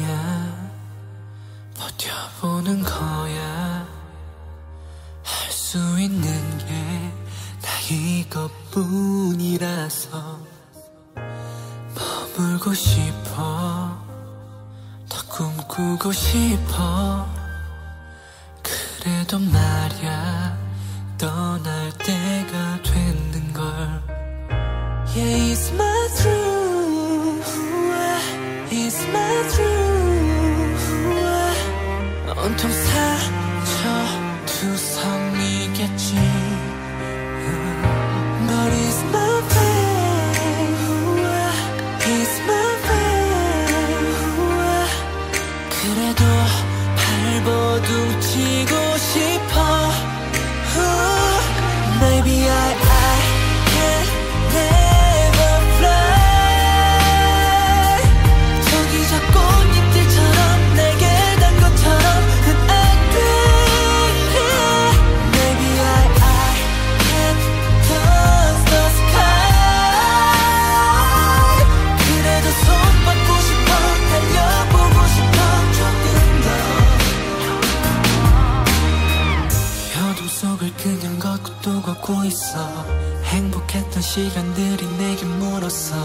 거냐? 버텨보는 거야. 할 수 있는 게 나 이것뿐이라서 머물고 싶어. 더 꿈꾸고 싶어. 그래도 말야 떠날 때가 됐는 걸. Yeah, it's my truth. It's my truth. 온통 사 걷고 또 걷고 있어. 행복했던 시간들이 내게 물었어.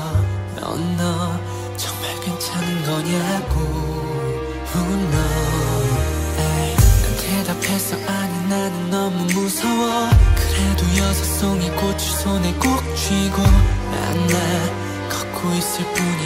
넌 너 정말 괜찮은 거냐고 Who 난 대답했어 아니 나는 너무 무서워. 그래도 여섯 송이 꽃을 손에 꼭 쥐고 난나 걷고 있을 뿐이라고